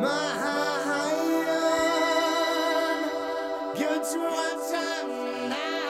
Mahayana, good to one time now.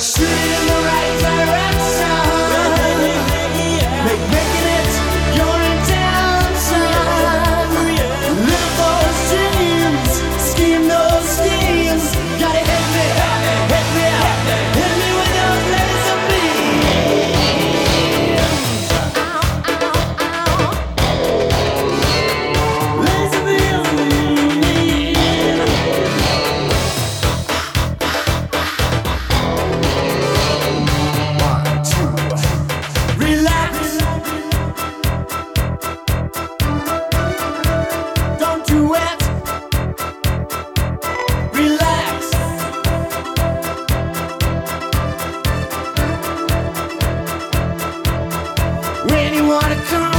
push in the right direction. wanna come